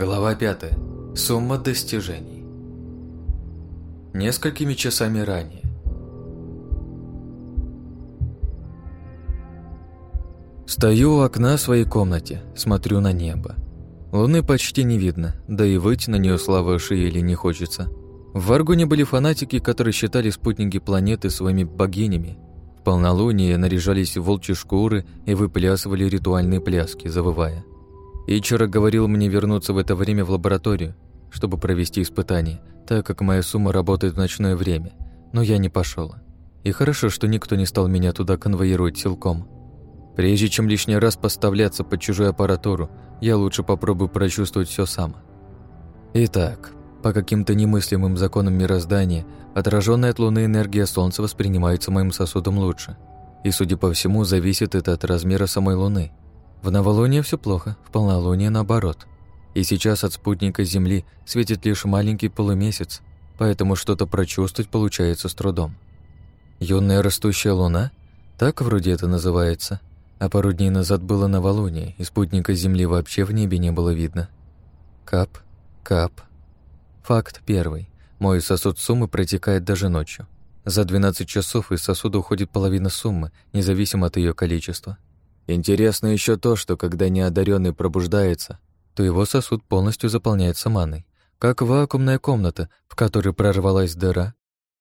Глава 5. Сумма достижений. Несколькими часами ранее. Стою у окна своей комнате, смотрю на небо. Луны почти не видно, да и выйти на нее слава или не хочется. В Варгоне были фанатики, которые считали спутники планеты своими богинями. В полнолуние наряжались в волчьи шкуры и выплясывали ритуальные пляски, завывая. Ичера говорил мне вернуться в это время в лабораторию, чтобы провести испытание, так как моя сумма работает в ночное время, но я не пошел. И хорошо, что никто не стал меня туда конвоировать силком. Прежде чем лишний раз поставляться под чужую аппаратуру, я лучше попробую прочувствовать все сам. Итак, по каким-то немыслимым законам мироздания, отраженная от Луны энергия Солнца воспринимается моим сосудом лучше. И, судя по всему, зависит это от размера самой Луны. В новолуние все плохо, в полнолуние наоборот. И сейчас от спутника Земли светит лишь маленький полумесяц, поэтому что-то прочувствовать получается с трудом. Юная растущая луна? Так вроде это называется. А пару дней назад было новолуние, и спутника Земли вообще в небе не было видно. Кап, кап. Факт первый. Мой сосуд суммы протекает даже ночью. За 12 часов из сосуда уходит половина суммы, независимо от ее количества. Интересно еще то, что когда неодаренный пробуждается, то его сосуд полностью заполняется маной, как вакуумная комната, в которой прорвалась дыра.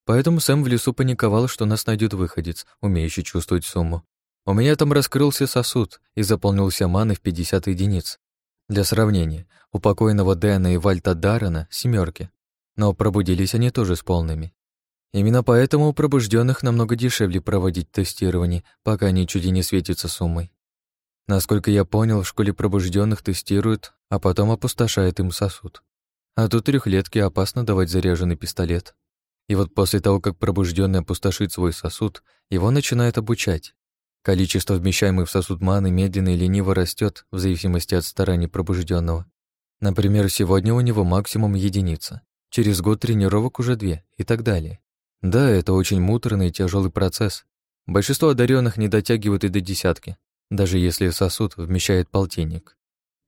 Поэтому Сэм в лесу паниковал, что нас найдет выходец, умеющий чувствовать сумму. У меня там раскрылся сосуд и заполнился маной в 50 единиц. Для сравнения, у покойного Дэна и Вальта Даррена семерки, но пробудились они тоже с полными. Именно поэтому у пробужденных намного дешевле проводить тестирование, пока они чуть не светятся суммой. Насколько я понял, в школе пробужденных тестируют, а потом опустошают им сосуд. А тут трехлетке опасно давать заряженный пистолет. И вот после того, как пробужденный опустошит свой сосуд, его начинают обучать. Количество вмещаемой в сосуд маны медленно и лениво растет в зависимости от стараний пробужденного. Например, сегодня у него максимум единица, через год тренировок уже две и так далее. Да, это очень муторный и тяжелый процесс. Большинство одаренных не дотягивают и до десятки, даже если сосуд вмещает полтинник.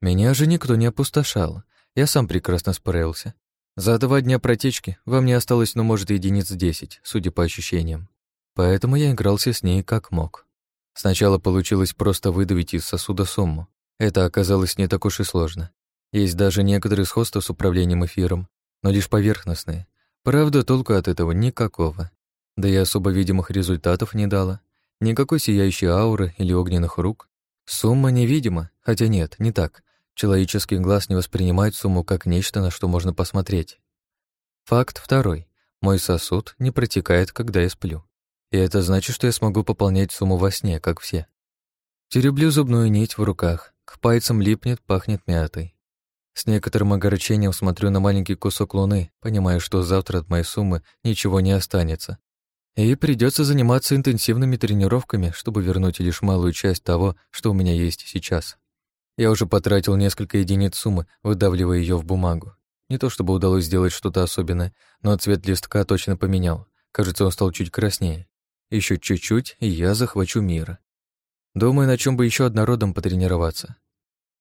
Меня же никто не опустошал, я сам прекрасно справился. За два дня протечки во мне осталось, ну, может, единиц десять, судя по ощущениям. Поэтому я игрался с ней как мог. Сначала получилось просто выдавить из сосуда сумму. Это оказалось не так уж и сложно. Есть даже некоторые сходства с управлением эфиром, но лишь поверхностные. Правда, толку от этого никакого. Да и особо видимых результатов не дало. Никакой сияющей ауры или огненных рук. Сумма невидима, хотя нет, не так. Человеческий глаз не воспринимает сумму как нечто, на что можно посмотреть. Факт второй. Мой сосуд не протекает, когда я сплю. И это значит, что я смогу пополнять сумму во сне, как все. Тереблю зубную нить в руках, к пальцам липнет, пахнет мятой. С некоторым огорчением смотрю на маленький кусок луны, понимая, что завтра от моей суммы ничего не останется, и придется заниматься интенсивными тренировками, чтобы вернуть лишь малую часть того, что у меня есть сейчас. Я уже потратил несколько единиц суммы, выдавливая ее в бумагу. Не то чтобы удалось сделать что-то особенное, но цвет листка точно поменял. Кажется, он стал чуть краснее. Еще чуть-чуть, и я захвачу мир. Думаю, на чем бы еще однородом потренироваться.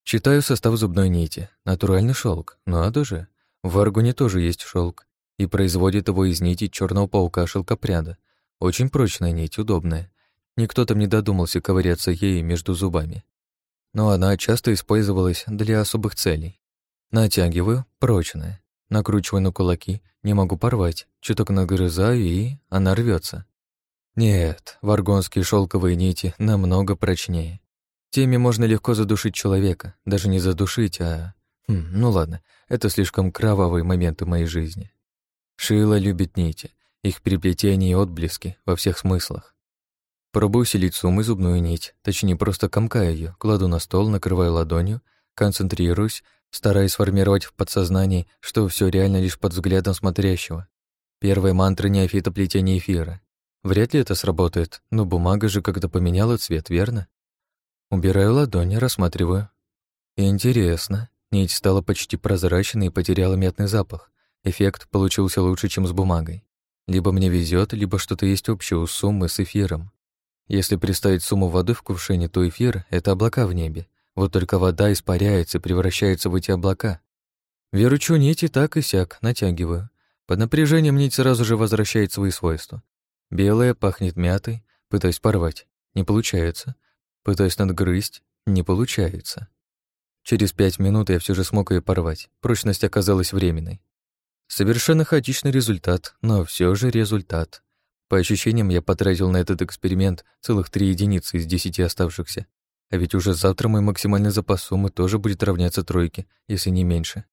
Читаю состав зубной нити. Натуральный шелк. Надо же. В Аргуне тоже есть шелк и производит его из нити черного паука шелкопряда. Очень прочная нить, удобная. Никто там не додумался ковыряться ей между зубами. Но она часто использовалась для особых целей. Натягиваю, прочная. Накручиваю на кулаки, не могу порвать. Чуток нагрызаю, и она рвется. Нет, варгонские шелковые нити намного прочнее. Теми можно легко задушить человека. Даже не задушить, а... Хм, ну ладно, это слишком кровавые моменты моей жизни. Шила любит нити, их переплетение и отблески во всех смыслах. Пробую селить суммы зубную нить, точнее, просто комкаю ее, кладу на стол, накрываю ладонью, концентрируюсь, стараясь сформировать в подсознании, что все реально лишь под взглядом смотрящего. Первая мантра неофита плетения эфира. Вряд ли это сработает, но бумага же как-то поменяла цвет, верно? Убираю ладони, рассматриваю. Интересно. Нить стала почти прозрачной и потеряла мятный запах. Эффект получился лучше, чем с бумагой. Либо мне везет, либо что-то есть общее у суммы с эфиром. Если представить сумму воды в кувшине, то эфир — это облака в небе. Вот только вода испаряется превращается в эти облака. Веручу нити так и сяк, натягиваю. Под напряжением нить сразу же возвращает свои свойства. Белая пахнет мятой, пытаюсь порвать. Не получается. Пытаюсь надгрызть. Не получается. Через пять минут я все же смог ее порвать. Прочность оказалась временной. Совершенно хаотичный результат, но все же результат. По ощущениям, я потратил на этот эксперимент целых три единицы из десяти оставшихся. А ведь уже завтра мой максимальный запас суммы тоже будет равняться тройке, если не меньше.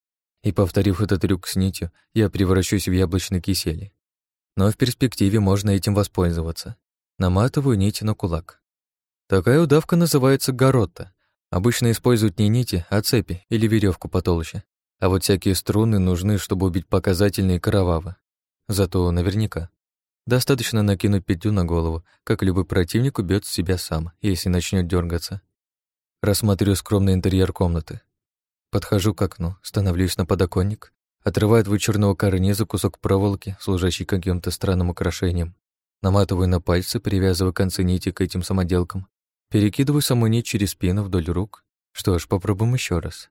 И повторив этот трюк с нитью, я превращусь в яблочный кисель. Но в перспективе можно этим воспользоваться. Наматываю нити на кулак. Такая удавка называется горотта. Обычно используют не нити, а цепи или веревку потолще. А вот всякие струны нужны, чтобы убить показательные кровавы. Зато наверняка. Достаточно накинуть петлю на голову, как любой противник убьет себя сам, если начнет дергаться. Рассматриваю скромный интерьер комнаты. Подхожу к окну, становлюсь на подоконник, отрываю от вычурного карниза кусок проволоки, служащий каким-то странным украшением, наматываю на пальцы, привязываю концы нити к этим самоделкам, перекидываю саму нить через спину вдоль рук. Что ж, попробуем еще раз.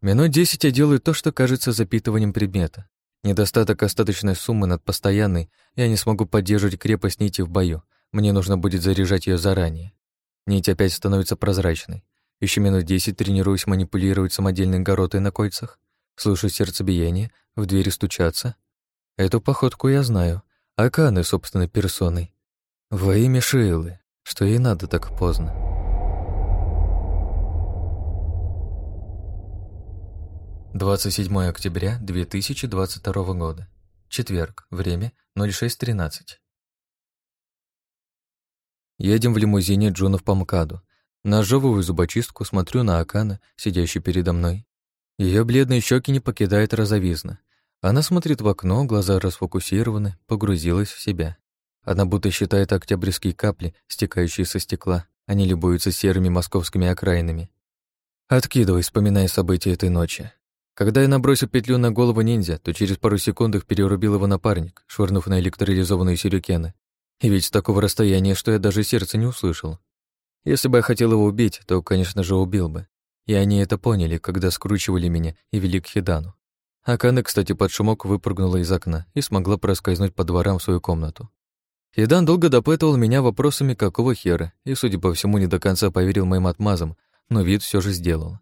Минут десять я делаю то, что кажется запитыванием предмета. Недостаток остаточной суммы над постоянной, я не смогу поддерживать крепость нити в бою, мне нужно будет заряжать ее заранее. Нить опять становится прозрачной. Еще минут десять тренируюсь манипулировать самодельной горотой на кольцах, слушаю сердцебиение, в двери стучаться. Эту походку я знаю, Аканы собственной персоной. Во имя Шейлы, что ей надо так поздно. Двадцать седьмое октября 2022 года. Четверг. Время 06.13. Едем в лимузине Джунов по МКАДу. Нажевываю зубочистку, смотрю на Акана, сидящий передо мной. Ее бледные щеки не покидают розовизна. Она смотрит в окно, глаза расфокусированы, погрузилась в себя. Она будто считает октябрьские капли, стекающие со стекла. Они любуются серыми московскими окраинами. Откидывай, вспоминая события этой ночи. Когда я набросил петлю на голову ниндзя, то через пару секунд их перерубил его напарник, швырнув на электролизованные сюрикены. И ведь с такого расстояния, что я даже сердце не услышал. Если бы я хотел его убить, то, конечно же, убил бы. И они это поняли, когда скручивали меня и вели к Хидану. Акана, кстати, под шумок выпрыгнула из окна и смогла проскользнуть по дворам в свою комнату. Хидан долго допытывал меня вопросами, какого хера, и, судя по всему, не до конца поверил моим отмазам, но вид все же сделал.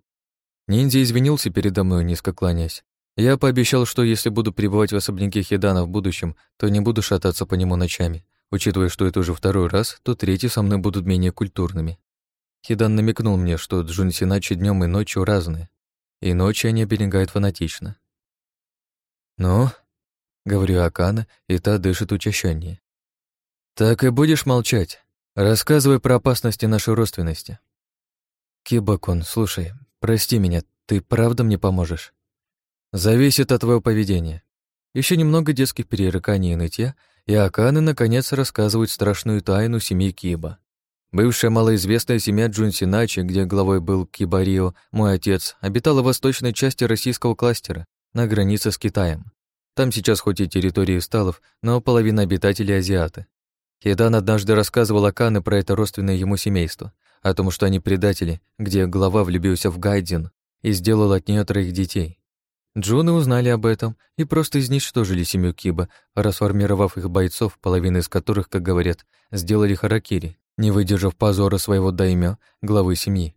Ниндзя извинился передо мной, низко кланясь. Я пообещал, что если буду пребывать в особняке Хидана в будущем, то не буду шататься по нему ночами, Учитывая, что это уже второй раз, то третий со мной будут менее культурными. Хидан намекнул мне, что джунсиначи днем и ночью разные, и ночью они оберегают фанатично. «Ну?» — говорю Акана, и та дышит учащеннее. «Так и будешь молчать? Рассказывай про опасности нашей родственности». «Кибакон, слушай, прости меня, ты правда мне поможешь?» «Зависит от твоего поведения. Еще немного детских перерыканий и нытья, и Аканы наконец рассказывают страшную тайну семьи Киба. Бывшая малоизвестная семья Джунсиначи, где главой был Кибарио, мой отец, обитала в восточной части российского кластера, на границе с Китаем. Там сейчас хоть и территории сталов, но половина обитателей азиаты. Хидан однажды рассказывал Аканы про это родственное ему семейство, о том, что они предатели, где глава влюбился в Гайдзин и сделал от нее троих детей. Джуны узнали об этом и просто изничтожили семью Киба, расформировав их бойцов, половина из которых, как говорят, сделали харакири, не выдержав позора своего даймё, главы семьи.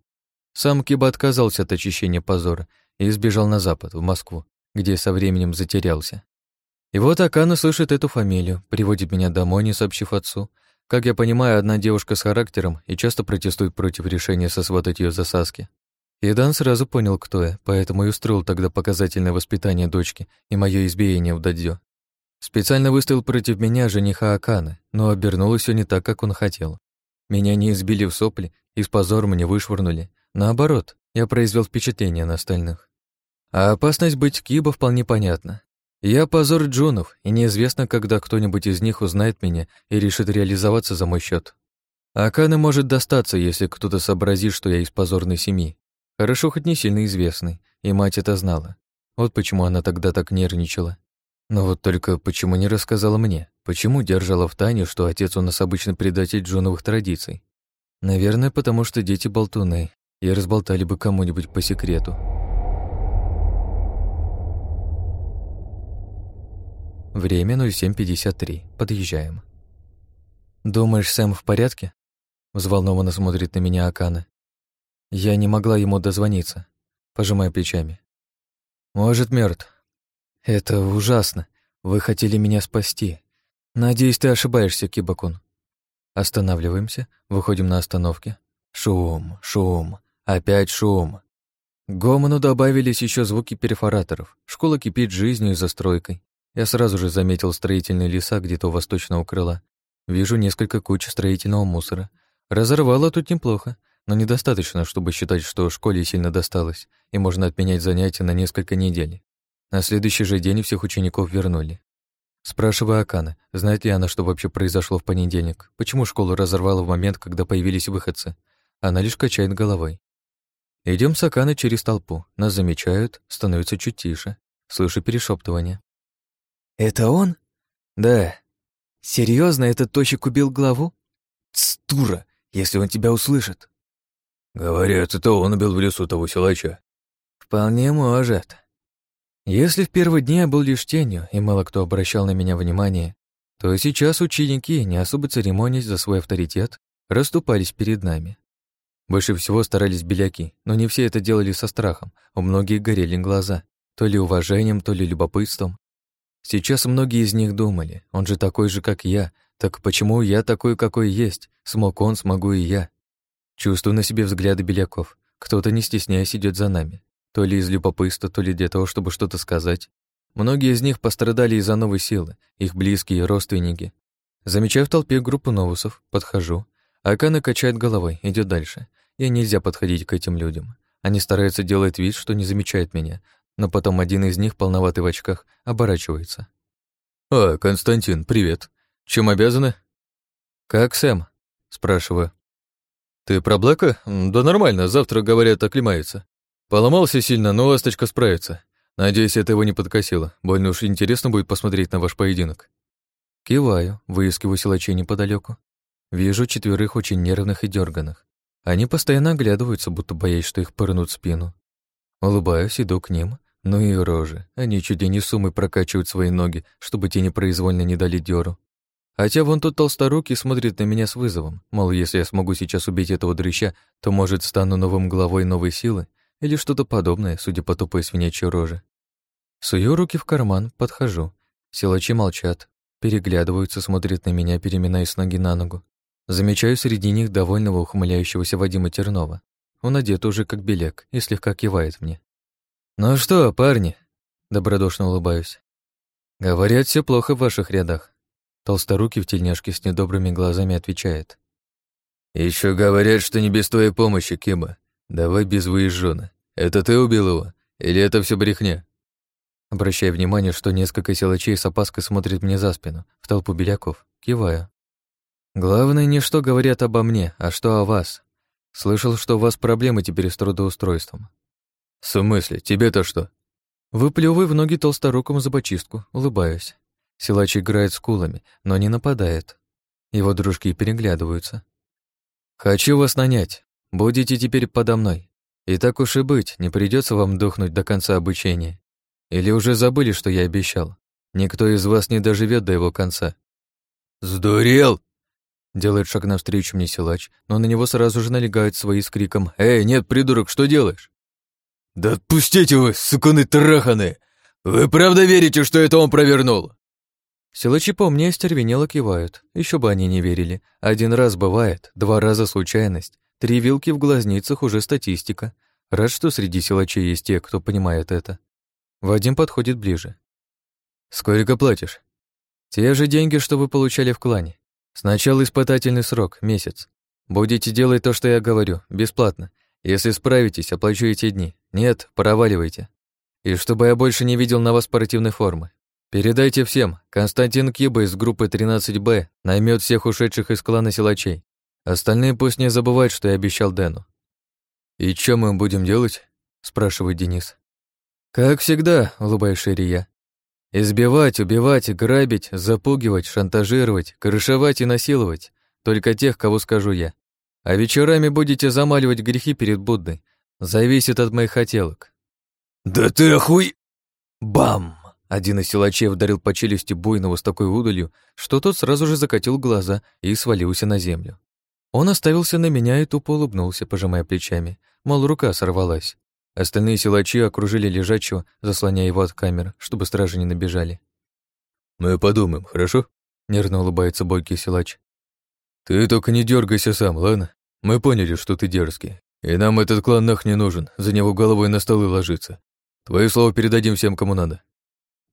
Сам Киба отказался от очищения позора и сбежал на запад, в Москву, где со временем затерялся. И вот Акана слышит эту фамилию, приводит меня домой, не сообщив отцу. Как я понимаю, одна девушка с характером и часто протестует против решения сосватать ее за Саски. Идан сразу понял, кто я, поэтому и устроил тогда показательное воспитание дочки и мое избиение в дадзё. Специально выставил против меня жениха Аканы, но обернулось все не так, как он хотел. Меня не избили в сопли и с позором не вышвырнули. Наоборот, я произвел впечатление на остальных. А опасность быть Киба вполне понятна. Я позор джунов, и неизвестно, когда кто-нибудь из них узнает меня и решит реализоваться за мой счет. Аканы может достаться, если кто-то сообразит, что я из позорной семьи, Хорошо, хоть не сильно известный, и мать это знала. Вот почему она тогда так нервничала. Но вот только почему не рассказала мне? Почему держала в тайне, что отец у нас обычно предатель джоновых традиций? Наверное, потому что дети болтуны, и разболтали бы кому-нибудь по секрету. Время 07.53. Подъезжаем. «Думаешь, Сэм в порядке?» Взволнованно смотрит на меня Акана. Я не могла ему дозвониться, пожимая плечами. «Может, мертв. Это ужасно. Вы хотели меня спасти. Надеюсь, ты ошибаешься, Кибакун. Останавливаемся, выходим на остановке. Шум, шум, опять шум. К гомону добавились еще звуки перфораторов. Школа кипит жизнью и застройкой. Я сразу же заметил строительные леса где-то у восточного крыла. Вижу несколько куч строительного мусора. Разорвало тут неплохо, но недостаточно, чтобы считать, что школе сильно досталось, и можно отменять занятия на несколько недель. На следующий же день всех учеников вернули. Спрашиваю Акана, знает ли она, что вообще произошло в понедельник, почему школу разорвало в момент, когда появились выходцы. Она лишь качает головой. Идем с Аканой через толпу. Нас замечают, становится чуть тише. Слышу перешептывание. «Это он?» «Да». Серьезно, этот тощик убил главу?» «Стура, если он тебя услышит». «Говорят, это он убил в лесу того силача». «Вполне может. Если в первые дни я был лишь тенью, и мало кто обращал на меня внимание, то сейчас ученики, не особо церемонясь за свой авторитет, расступались перед нами. Больше всего старались беляки, но не все это делали со страхом, у многих горели глаза, то ли уважением, то ли любопытством. Сейчас многие из них думали, он же такой же, как я, так почему я такой, какой есть, смог он, смогу и я. Чувствую на себе взгляды беляков, кто-то, не стесняясь, идет за нами. То ли из любопытства, то ли для того, чтобы что-то сказать. Многие из них пострадали из-за новой силы, их близкие, родственники. Замечаю в толпе группу новусов, подхожу. Акана качает головой, идет дальше. И нельзя подходить к этим людям. Они стараются делать вид, что не замечают меня, но потом один из них, полноватый в очках, оборачивается. «А, Константин, привет. Чем обязаны?» «Как Сэм?» — спрашиваю. «Ты про Блэка? Да нормально, завтра, говорят, оклемается. Поломался сильно, но ласточка справится. Надеюсь, это его не подкосило. Больно уж интересно будет посмотреть на ваш поединок. Киваю, выискиваю силачей неподалеку. Вижу четверых очень нервных и дерганых. Они постоянно оглядываются, будто боясь, что их пырнут спину. Улыбаюсь, иду к ним. Ну и рожи. Они чуть ли не суммой прокачивают свои ноги, чтобы те непроизвольно не дали дёру. Хотя вон тот толсторукий смотрит на меня с вызовом. Мол, если я смогу сейчас убить этого дрыща, то, может, стану новым главой новой силы или что-то подобное, судя по тупой свинячьей роже. Сую руки в карман, подхожу. Силачи молчат, переглядываются, смотрят на меня, переминаясь с ноги на ногу. Замечаю среди них довольного ухмыляющегося Вадима Тернова. Он одет уже как белек и слегка кивает мне. «Ну что, парни?» — добродушно улыбаюсь. «Говорят, все плохо в ваших рядах». Толсторукий в тельняшке с недобрыми глазами отвечает. Еще говорят, что не без твоей помощи, Киба. «Давай без выезжона. Это ты убил его? Или это все брехня?» Обращая внимание, что несколько силачей с опаской смотрят мне за спину, в толпу беляков, киваю. «Главное не что говорят обо мне, а что о вас. Слышал, что у вас проблемы теперь с трудоустройством». «В смысле? Тебе-то что?» Выплевываю в ноги толсторукому зубочистку, улыбаюсь. Силач играет с кулами, но не нападает. Его дружки переглядываются. «Хочу вас нанять. Будете теперь подо мной. И так уж и быть, не придется вам дохнуть до конца обучения. Или уже забыли, что я обещал? Никто из вас не доживет до его конца. «Сдурел!» Делает шаг навстречу мне силач, но на него сразу же налегают свои с криком «Эй, нет, придурок, что делаешь?» «Да отпустите вы, сукуны траханы! Вы правда верите, что это он провернул?» Силачи по мне остервенело кивают. Еще бы они не верили. Один раз бывает, два раза случайность. Три вилки в глазницах уже статистика. Рад, что среди силачей есть те, кто понимает это. Вадим подходит ближе. «Сколько платишь?» «Те же деньги, что вы получали в клане. Сначала испытательный срок, месяц. Будете делать то, что я говорю, бесплатно. Если справитесь, оплачу эти дни. Нет, проваливайте. И чтобы я больше не видел на вас спортивной формы. Передайте всем, Константин Киба из группы 13Б наймет всех ушедших из клана силачей. Остальные пусть не забывают, что я обещал Дэну. «И что мы будем делать?» — спрашивает Денис. «Как всегда», — улыбаюсь Ирия. «Избивать, убивать, грабить, запугивать, шантажировать, крышевать и насиловать. Только тех, кого скажу я. А вечерами будете замаливать грехи перед Буддой. Зависит от моих хотелок». «Да ты охуй...» Бам! Один из силачей ударил по челюсти буйного с такой удалью, что тот сразу же закатил глаза и свалился на землю. Он оставился на меня и тупо улыбнулся, пожимая плечами, мол, рука сорвалась. Остальные силачи окружили лежачего, заслоняя его от камер, чтобы стражи не набежали. «Мы подумаем, хорошо?» — нервно улыбается бойкий силач. «Ты только не дергайся сам, ладно? Мы поняли, что ты дерзкий, и нам этот клан нах не нужен, за него головой на столы ложиться. Твое слово передадим всем, кому надо».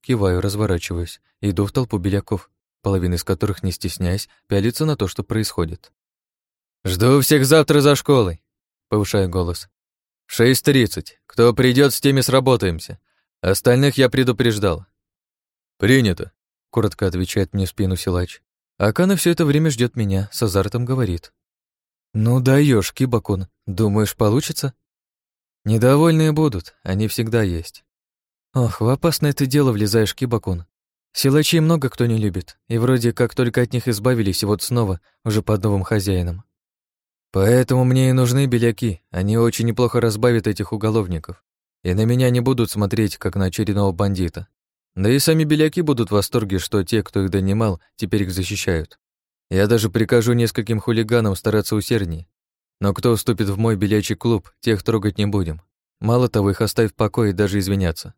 Киваю, разворачиваюсь, иду в толпу беляков, половина из которых, не стесняясь, пялится на то, что происходит. «Жду всех завтра за школой», — повышаю голос. «Шесть тридцать. Кто придет, с теми сработаемся. Остальных я предупреждал». «Принято», — коротко отвечает мне в спину силач. Акана все это время ждет меня, с азартом говорит. «Ну даешь, Кибакун, думаешь, получится?» «Недовольные будут, они всегда есть». Ох, в опасное ты дело влезаешь, Кибакун. Силачей много кто не любит, и вроде как только от них избавились, вот снова, уже под новым хозяином. Поэтому мне и нужны беляки, они очень неплохо разбавят этих уголовников, и на меня не будут смотреть, как на очередного бандита. Да и сами беляки будут в восторге, что те, кто их донимал, теперь их защищают. Я даже прикажу нескольким хулиганам стараться усерднее. Но кто вступит в мой белячий клуб, тех трогать не будем. Мало того, их оставь в покое и даже извиняться.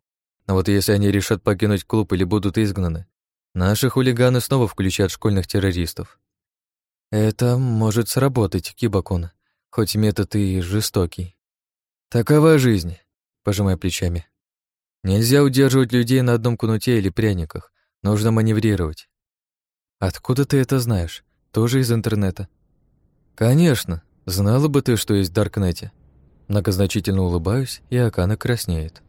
Но вот если они решат покинуть клуб или будут изгнаны, наши хулиганы снова включат школьных террористов. Это может сработать, Кибакун, хоть метод и жестокий. Такова жизнь, пожимая плечами. Нельзя удерживать людей на одном кнуте или пряниках, нужно маневрировать. Откуда ты это знаешь? Тоже из интернета? Конечно, знала бы ты, что есть в Даркнете. Многозначительно улыбаюсь, и Акана краснеет.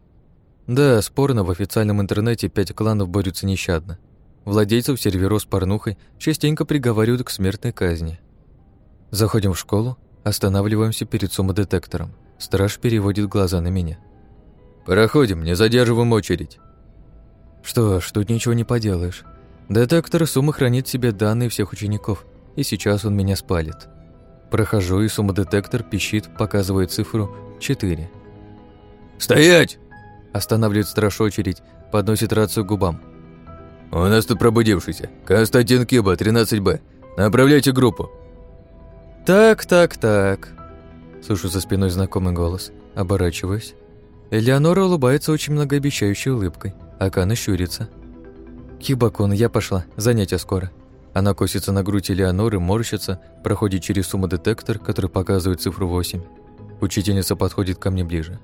Да, спорно, в официальном интернете пять кланов борются нещадно. Владельцев серверов с порнухой частенько приговаривают к смертной казни. Заходим в школу, останавливаемся перед суммодетектором. Страж переводит глаза на меня. «Проходим, не задерживаем очередь». Что ж, тут ничего не поделаешь. Детектор суммы хранит в себе данные всех учеников, и сейчас он меня спалит. Прохожу, и суммодетектор пищит, показывает цифру 4. «Стоять!» Останавливает страж очередь, подносит рацию к губам. «У нас тут пробудившийся. Константин Киба, 13Б. Направляйте группу». «Так, так, так». Слышу за спиной знакомый голос. Оборачиваюсь. Элеонора улыбается очень многообещающей улыбкой. Акана щурится. «Кибакон, я пошла. Занятия скоро». Она косится на грудь Элеоноры, морщится, проходит через суммодетектор, который показывает цифру 8. Учительница подходит ко мне ближе.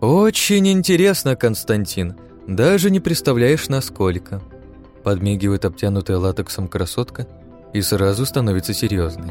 «Очень интересно, Константин. Даже не представляешь, насколько». Подмигивает обтянутая латексом красотка и сразу становится серьезной.